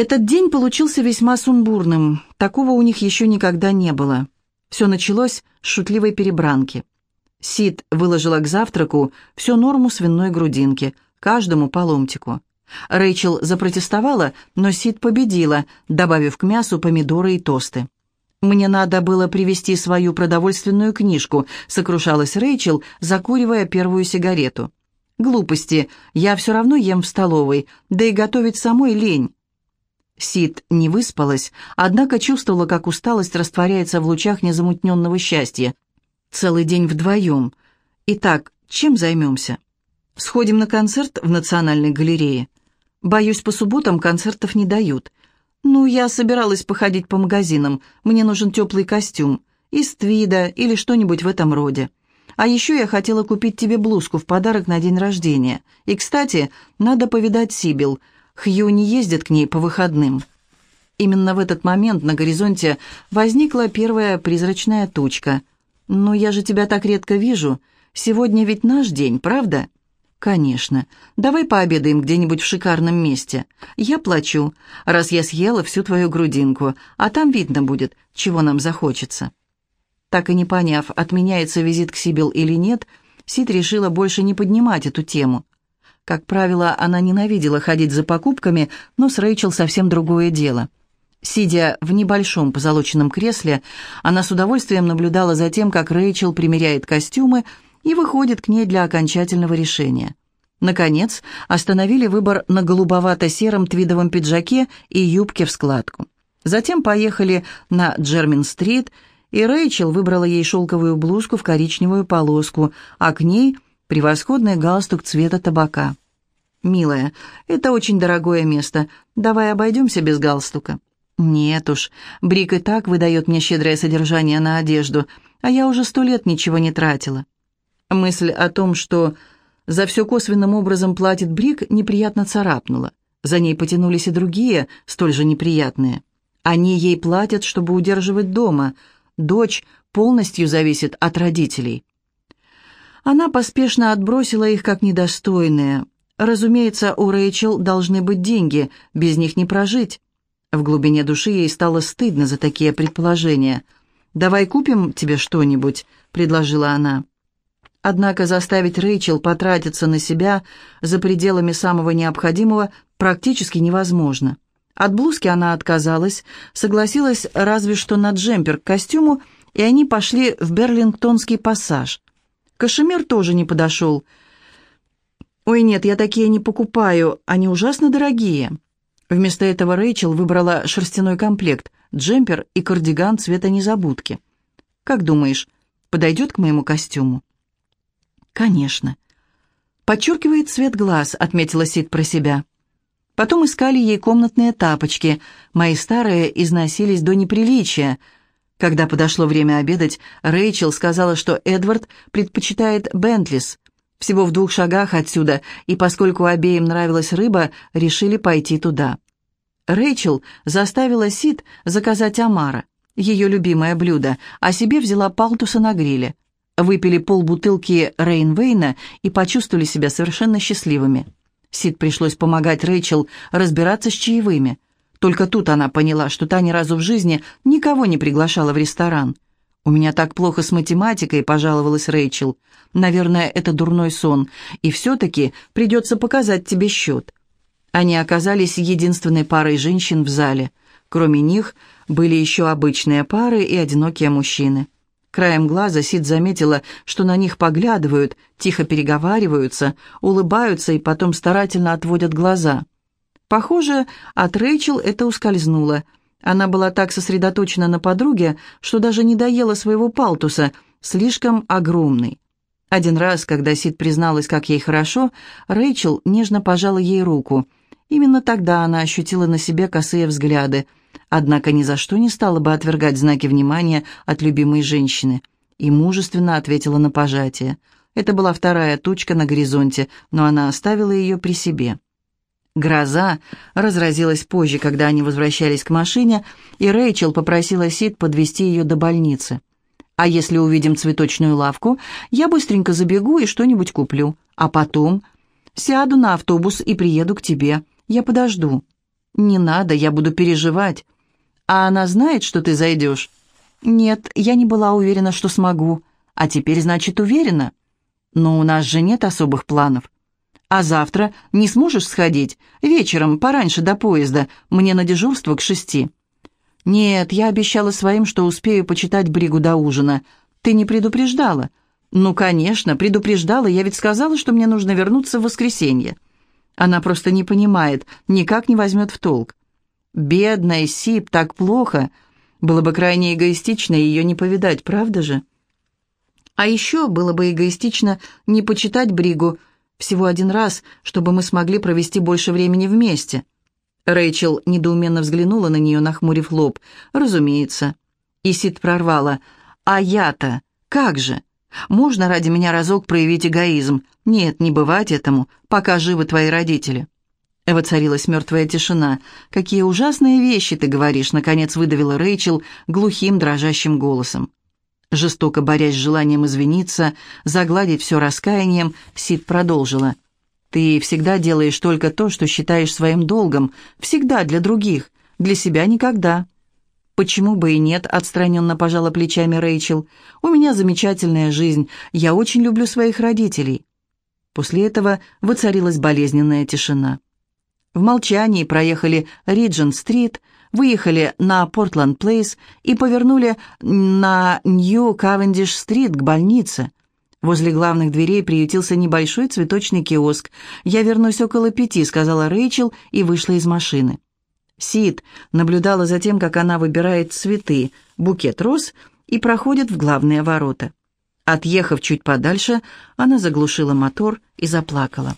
Этот день получился весьма сумбурным. Такого у них еще никогда не было. Все началось с шутливой перебранки. Сид выложила к завтраку всю норму свиной грудинки, каждому по ломтику. Рэйчел запротестовала, но Сид победила, добавив к мясу помидоры и тосты. «Мне надо было привезти свою продовольственную книжку», — сокрушалась Рэйчел, закуривая первую сигарету. «Глупости. Я все равно ем в столовой, да и готовить самой лень». Сид не выспалась, однако чувствовала, как усталость растворяется в лучах незамутненного счастья. Целый день вдвоем. Итак, чем займемся? Сходим на концерт в Национальной галерее. Боюсь, по субботам концертов не дают. Ну, я собиралась походить по магазинам. Мне нужен теплый костюм. Из твида или что-нибудь в этом роде. А еще я хотела купить тебе блузку в подарок на день рождения. И, кстати, надо повидать Сибил – Хью не ездит к ней по выходным. Именно в этот момент на горизонте возникла первая призрачная тучка. «Но я же тебя так редко вижу. Сегодня ведь наш день, правда?» «Конечно. Давай пообедаем где-нибудь в шикарном месте. Я плачу, раз я съела всю твою грудинку, а там видно будет, чего нам захочется». Так и не поняв, отменяется визит к Сибил или нет, Сид решила больше не поднимать эту тему. Как правило, она ненавидела ходить за покупками, но с Рэйчел совсем другое дело. Сидя в небольшом позолоченном кресле, она с удовольствием наблюдала за тем, как Рэйчел примеряет костюмы и выходит к ней для окончательного решения. Наконец, остановили выбор на голубовато-сером твидовом пиджаке и юбке в складку. Затем поехали на Джермин-стрит, и Рэйчел выбрала ей шелковую блузку в коричневую полоску, а к ней – превосходный галстук цвета табака. «Милая, это очень дорогое место. Давай обойдемся без галстука». «Нет уж, Брик и так выдает мне щедрое содержание на одежду, а я уже сто лет ничего не тратила». Мысль о том, что за все косвенным образом платит Брик, неприятно царапнула. За ней потянулись и другие, столь же неприятные. Они ей платят, чтобы удерживать дома. Дочь полностью зависит от родителей. Она поспешно отбросила их как недостойные. Разумеется, у Рэйчел должны быть деньги, без них не прожить. В глубине души ей стало стыдно за такие предположения. «Давай купим тебе что-нибудь», — предложила она. Однако заставить Рэйчел потратиться на себя за пределами самого необходимого практически невозможно. От блузки она отказалась, согласилась разве что на джемпер к костюму, и они пошли в Берлингтонский пассаж. Кашемир тоже не подошел. «Ой, нет, я такие не покупаю, они ужасно дорогие». Вместо этого Рэйчел выбрала шерстяной комплект, джемпер и кардиган цвета незабудки. «Как думаешь, подойдет к моему костюму?» «Конечно». «Подчеркивает цвет глаз», — отметила Сид про себя. Потом искали ей комнатные тапочки. Мои старые износились до неприличия — когда подошло время обедать, Рэйчел сказала, что Эдвард предпочитает Бентлис. Всего в двух шагах отсюда, и поскольку обеим нравилась рыба, решили пойти туда. Рэйчел заставила Сид заказать омара, ее любимое блюдо, а себе взяла палтуса на гриле. Выпили полбутылки Рейнвейна и почувствовали себя совершенно счастливыми. Сид пришлось помогать Рэйчел разбираться с чаевыми – только тут она поняла, что та ни разу в жизни никого не приглашала в ресторан. «У меня так плохо с математикой», — пожаловалась Рэйчел. «Наверное, это дурной сон, и все-таки придется показать тебе счет». Они оказались единственной парой женщин в зале. Кроме них были еще обычные пары и одинокие мужчины. Краем глаза Сид заметила, что на них поглядывают, тихо переговариваются, улыбаются и потом старательно отводят глаза — Похоже, от Рэйчел это ускользнуло. Она была так сосредоточена на подруге, что даже не доела своего палтуса, слишком огромный. Один раз, когда Сид призналась, как ей хорошо, Рэйчел нежно пожала ей руку. Именно тогда она ощутила на себе косые взгляды, однако ни за что не стала бы отвергать знаки внимания от любимой женщины. И мужественно ответила на пожатие. Это была вторая тучка на горизонте, но она оставила ее при себе. Гроза разразилась позже, когда они возвращались к машине, и Рэйчел попросила Сид подвести ее до больницы. «А если увидим цветочную лавку, я быстренько забегу и что-нибудь куплю. А потом сяду на автобус и приеду к тебе. Я подожду». «Не надо, я буду переживать». «А она знает, что ты зайдешь?» «Нет, я не была уверена, что смогу. А теперь, значит, уверена?» «Но у нас же нет особых планов». «А завтра не сможешь сходить? Вечером, пораньше до поезда. Мне на дежурство к шести». «Нет, я обещала своим, что успею почитать Бригу до ужина. Ты не предупреждала?» «Ну, конечно, предупреждала. Я ведь сказала, что мне нужно вернуться в воскресенье». Она просто не понимает, никак не возьмет в толк. «Бедная Сип, так плохо. Было бы крайне эгоистично ее не повидать, правда же?» А еще было бы эгоистично не почитать Бригу всего один раз, чтобы мы смогли провести больше времени вместе. Рэйчел недоуменно взглянула на нее, нахмурив лоб. «Разумеется». И Сид прорвала. «А я-то? Как же? Можно ради меня разок проявить эгоизм? Нет, не бывать этому, пока живы твои родители». Воцарилась мертвая тишина. «Какие ужасные вещи ты говоришь!» — наконец выдавила Рэйчел глухим, дрожащим голосом. Жестоко борясь с желанием извиниться, загладить все раскаянием, Сид продолжила. «Ты всегда делаешь только то, что считаешь своим долгом. Всегда для других. Для себя никогда». «Почему бы и нет?» — отстраненно пожала плечами Рэйчел. «У меня замечательная жизнь. Я очень люблю своих родителей». После этого воцарилась болезненная тишина. В молчании проехали Риджин-стрит, выехали на Портленд-Плейс и повернули на Нью-Кавендиш-стрит к больнице. Возле главных дверей приютился небольшой цветочный киоск. «Я вернусь около пяти», — сказала Рэйчел и вышла из машины. Сид наблюдала за тем, как она выбирает цветы, букет роз и проходит в главные ворота. Отъехав чуть подальше, она заглушила мотор и заплакала.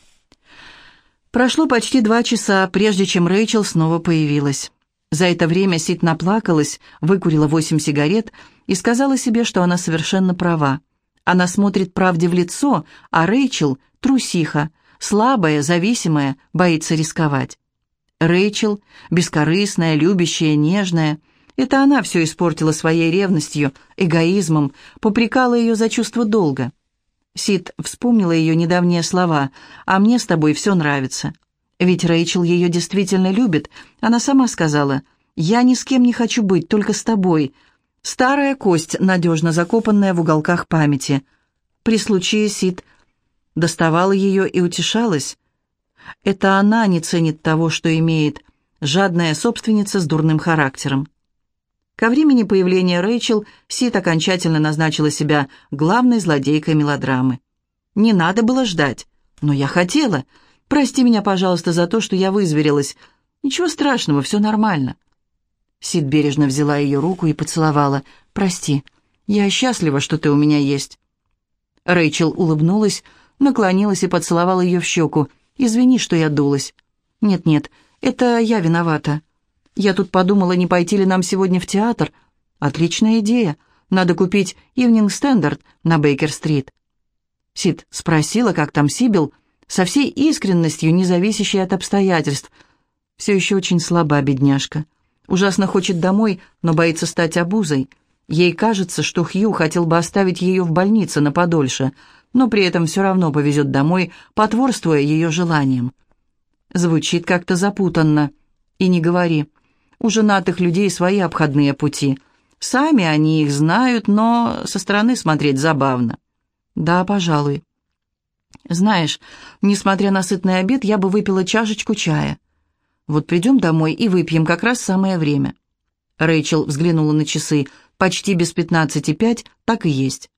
Прошло почти два часа, прежде чем Рэйчел снова появилась. За это время Сид наплакалась, выкурила восемь сигарет и сказала себе, что она совершенно права. Она смотрит правде в лицо, а Рэйчел — трусиха, слабая, зависимая, боится рисковать. Рэйчел, бескорыстная, любящая, нежная. Это она все испортила своей ревностью, эгоизмом, попрекала ее за чувство долга. Сид вспомнила ее недавние слова «А мне с тобой все нравится». Ведь Рэйчел ее действительно любит. Она сама сказала «Я ни с кем не хочу быть, только с тобой». Старая кость, надежно закопанная в уголках памяти. При случае Сид доставала ее и утешалась. Это она не ценит того, что имеет, жадная собственница с дурным характером. Ко времени появления Рэйчел Сид окончательно назначила себя главной злодейкой мелодрамы. Не надо было ждать, но я хотела. Прости меня, пожалуйста, за то, что я вызверилась. Ничего страшного, все нормально. Сид бережно взяла ее руку и поцеловала. «Прости, я счастлива, что ты у меня есть». Рэйчел улыбнулась, наклонилась и поцеловала ее в щеку. Извини, что я дулась. Нет-нет, это я виновата. Я тут подумала, не пойти ли нам сегодня в театр. Отличная идея. Надо купить «Ивнинг Стендарт» на Бейкер-стрит. Сид спросила, как там Сибил, со всей искренностью, не зависящей от обстоятельств. Все еще очень слаба, бедняжка. Ужасно хочет домой, но боится стать обузой. Ей кажется, что Хью хотел бы оставить ее в больнице на подольше — но при этом все равно повезет домой, потворствуя ее желаниям. Звучит как-то запутанно. И не говори. У женатых людей свои обходные пути. Сами они их знают, но со стороны смотреть забавно. Да, пожалуй. Знаешь, несмотря на сытный обед, я бы выпила чашечку чая. Вот придем домой и выпьем как раз самое время. Рэйчел взглянула на часы. Почти без пятнадцати пять, так и есть.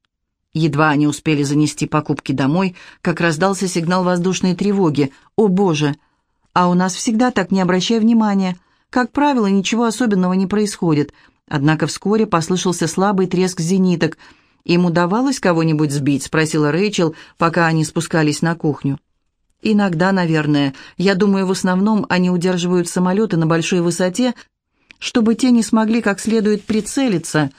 Едва они успели занести покупки домой, как раздался сигнал воздушной тревоги. «О, Боже! А у нас всегда так, не обращай внимания. Как правило, ничего особенного не происходит. Однако вскоре послышался слабый треск зениток. «Им удавалось кого-нибудь сбить?» — спросила Рэйчел, пока они спускались на кухню. «Иногда, наверное. Я думаю, в основном они удерживают самолеты на большой высоте, чтобы те не смогли как следует прицелиться»,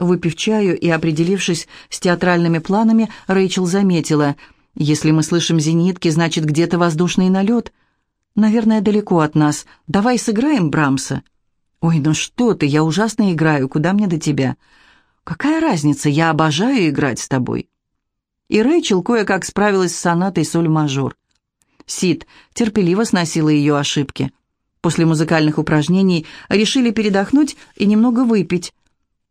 Выпив чаю и определившись с театральными планами, Рэйчел заметила, «Если мы слышим зенитки, значит, где-то воздушный налет. Наверное, далеко от нас. Давай сыграем Брамса». «Ой, ну что ты, я ужасно играю, куда мне до тебя?» «Какая разница, я обожаю играть с тобой». И Рэйчел кое-как справилась с сонатой соль-мажор. Сид терпеливо сносила ее ошибки. После музыкальных упражнений решили передохнуть и немного выпить.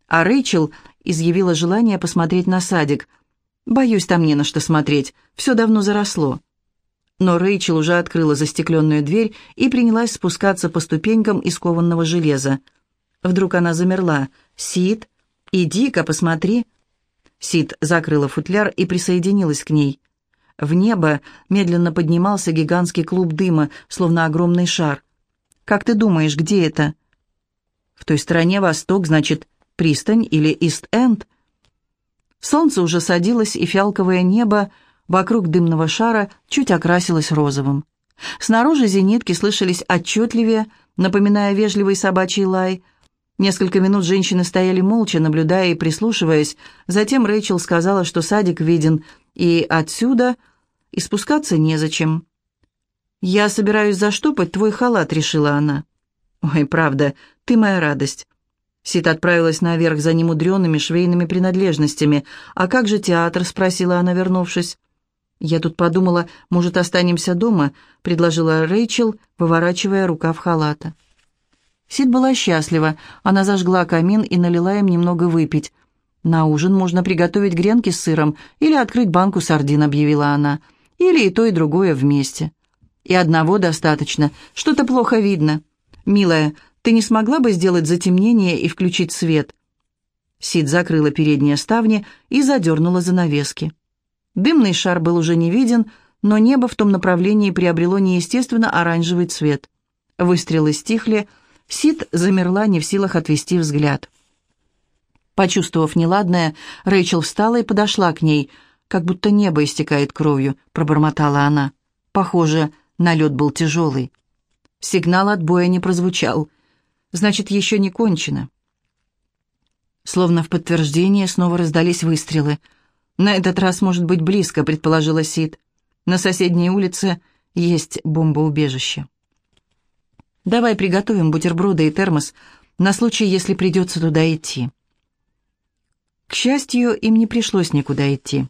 А Рэйчел изъявила желание посмотреть на садик. «Боюсь, там не на что смотреть, все давно заросло». Но Рэйчел уже открыла застекленную дверь и принялась спускаться по ступенькам из кованного железа. Вдруг она замерла. «Сид, иди-ка, посмотри». Сид закрыла футляр и присоединилась к ней. В небо медленно поднимался гигантский клуб дыма, словно огромный шар. «Как ты думаешь, где это?» «В той стороне восток, значит, пристань или Ист-Энд?» Солнце уже садилось, и фиалковое небо вокруг дымного шара чуть окрасилось розовым. Снаружи зенитки слышались отчетливее, напоминая вежливый собачий лай. Несколько минут женщины стояли молча, наблюдая и прислушиваясь. Затем Рэйчел сказала, что садик виден, и отсюда и спускаться незачем. «Я собираюсь заштопать твой халат», — решила она. «Ой, правда, ты моя радость». Сид отправилась наверх за немудреными швейными принадлежностями. «А как же театр?» — спросила она, вернувшись. «Я тут подумала, может, останемся дома?» — предложила Рэйчел, выворачивая рукав халата. Сид была счастлива. Она зажгла камин и налила им немного выпить. «На ужин можно приготовить гренки с сыром или открыть банку сардин», — объявила она. «Или и то, и другое вместе». «И одного достаточно. Что-то плохо видно. Милая, ты не смогла бы сделать затемнение и включить свет?» Сид закрыла передние ставни и задернула занавески. Дымный шар был уже не виден, но небо в том направлении приобрело неестественно оранжевый цвет. Выстрелы стихли, Сид замерла, не в силах отвести взгляд. Почувствовав неладное, Рэйчел встала и подошла к ней. «Как будто небо истекает кровью», — пробормотала она. Похоже, налет был тяжелый. Сигнал отбоя не прозвучал. Значит, еще не кончено. Словно в подтверждение снова раздались выстрелы — «На этот раз может быть близко», — предположила Сид. «На соседней улице есть бомбоубежище». «Давай приготовим бутерброды и термос на случай, если придется туда идти». К счастью, им не пришлось никуда идти.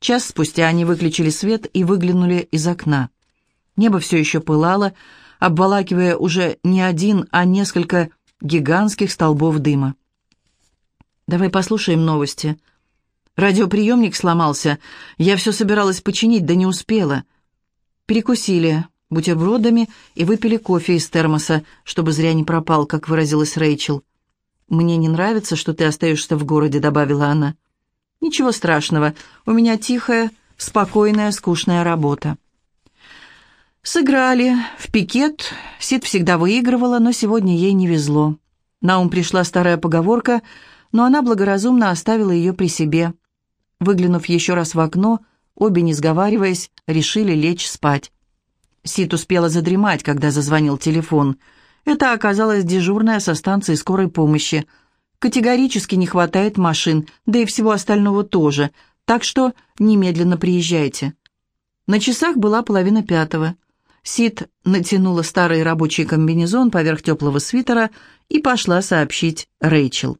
Час спустя они выключили свет и выглянули из окна. Небо все еще пылало, обволакивая уже не один, а несколько гигантских столбов дыма. «Давай послушаем новости», Радиоприемник сломался. Я все собиралась починить, да не успела. Перекусили бутербродами и выпили кофе из термоса, чтобы зря не пропал, как выразилась Рэйчел. «Мне не нравится, что ты остаешься в городе», — добавила она. «Ничего страшного. У меня тихая, спокойная, скучная работа». Сыграли. В пикет Сид всегда выигрывала, но сегодня ей не везло. На ум пришла старая поговорка, но она благоразумно оставила ее при себе. Выглянув еще раз в окно, обе, не сговариваясь, решили лечь спать. Сит успела задремать, когда зазвонил телефон. Это оказалась дежурная со станции скорой помощи. Категорически не хватает машин, да и всего остального тоже, так что немедленно приезжайте. На часах была половина пятого. Сид натянула старый рабочий комбинезон поверх теплого свитера и пошла сообщить Рэйчел.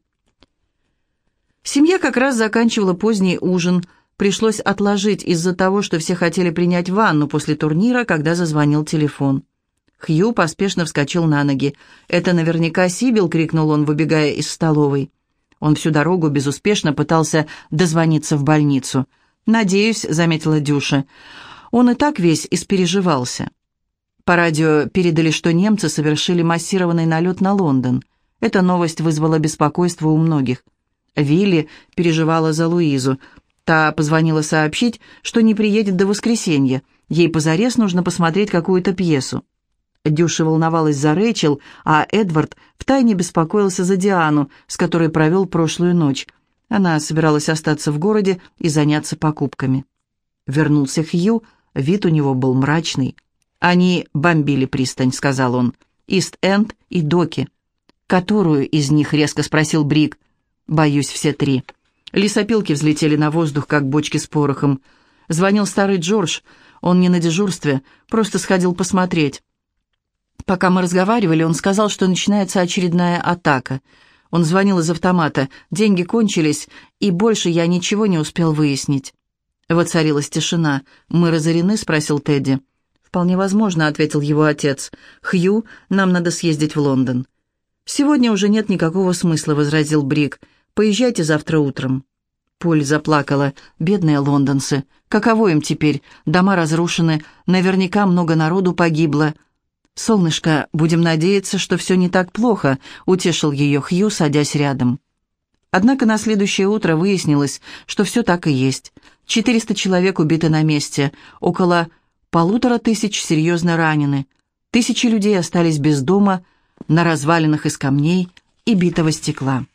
Семья как раз заканчивала поздний ужин. Пришлось отложить из-за того, что все хотели принять ванну после турнира, когда зазвонил телефон. Хью поспешно вскочил на ноги. «Это наверняка Сибил!» — крикнул он, выбегая из столовой. Он всю дорогу безуспешно пытался дозвониться в больницу. «Надеюсь», — заметила Дюша. Он и так весь испереживался. По радио передали, что немцы совершили массированный налет на Лондон. Эта новость вызвала беспокойство у многих. Вилли переживала за Луизу. Та позвонила сообщить, что не приедет до воскресенья. Ей позарез нужно посмотреть какую-то пьесу. Дюша волновалась за Рэйчел, а Эдвард втайне беспокоился за Диану, с которой провел прошлую ночь. Она собиралась остаться в городе и заняться покупками. Вернулся Хью, вид у него был мрачный. «Они бомбили пристань», — сказал он. «Ист-Энд и Доки». «Которую из них?» — резко спросил Брик. Боюсь, все три. Лесопилки взлетели на воздух, как бочки с порохом. Звонил старый Джордж. Он не на дежурстве, просто сходил посмотреть. Пока мы разговаривали, он сказал, что начинается очередная атака. Он звонил из автомата. Деньги кончились, и больше я ничего не успел выяснить. Воцарилась тишина. «Мы разорены?» — спросил Тедди. «В «Вполне возможно», — ответил его отец. «Хью, нам надо съездить в Лондон». «Сегодня уже нет никакого смысла», — возразил Брик. «Поезжайте завтра утром». Поль заплакала. «Бедные лондонцы. Каково им теперь? Дома разрушены. Наверняка много народу погибло». «Солнышко, будем надеяться, что все не так плохо», — утешил ее Хью, садясь рядом. Однако на следующее утро выяснилось, что все так и есть. Четыреста человек убиты на месте, около полутора тысяч серьезно ранены. Тысячи людей остались без дома, на развалинах из камней и битого стекла.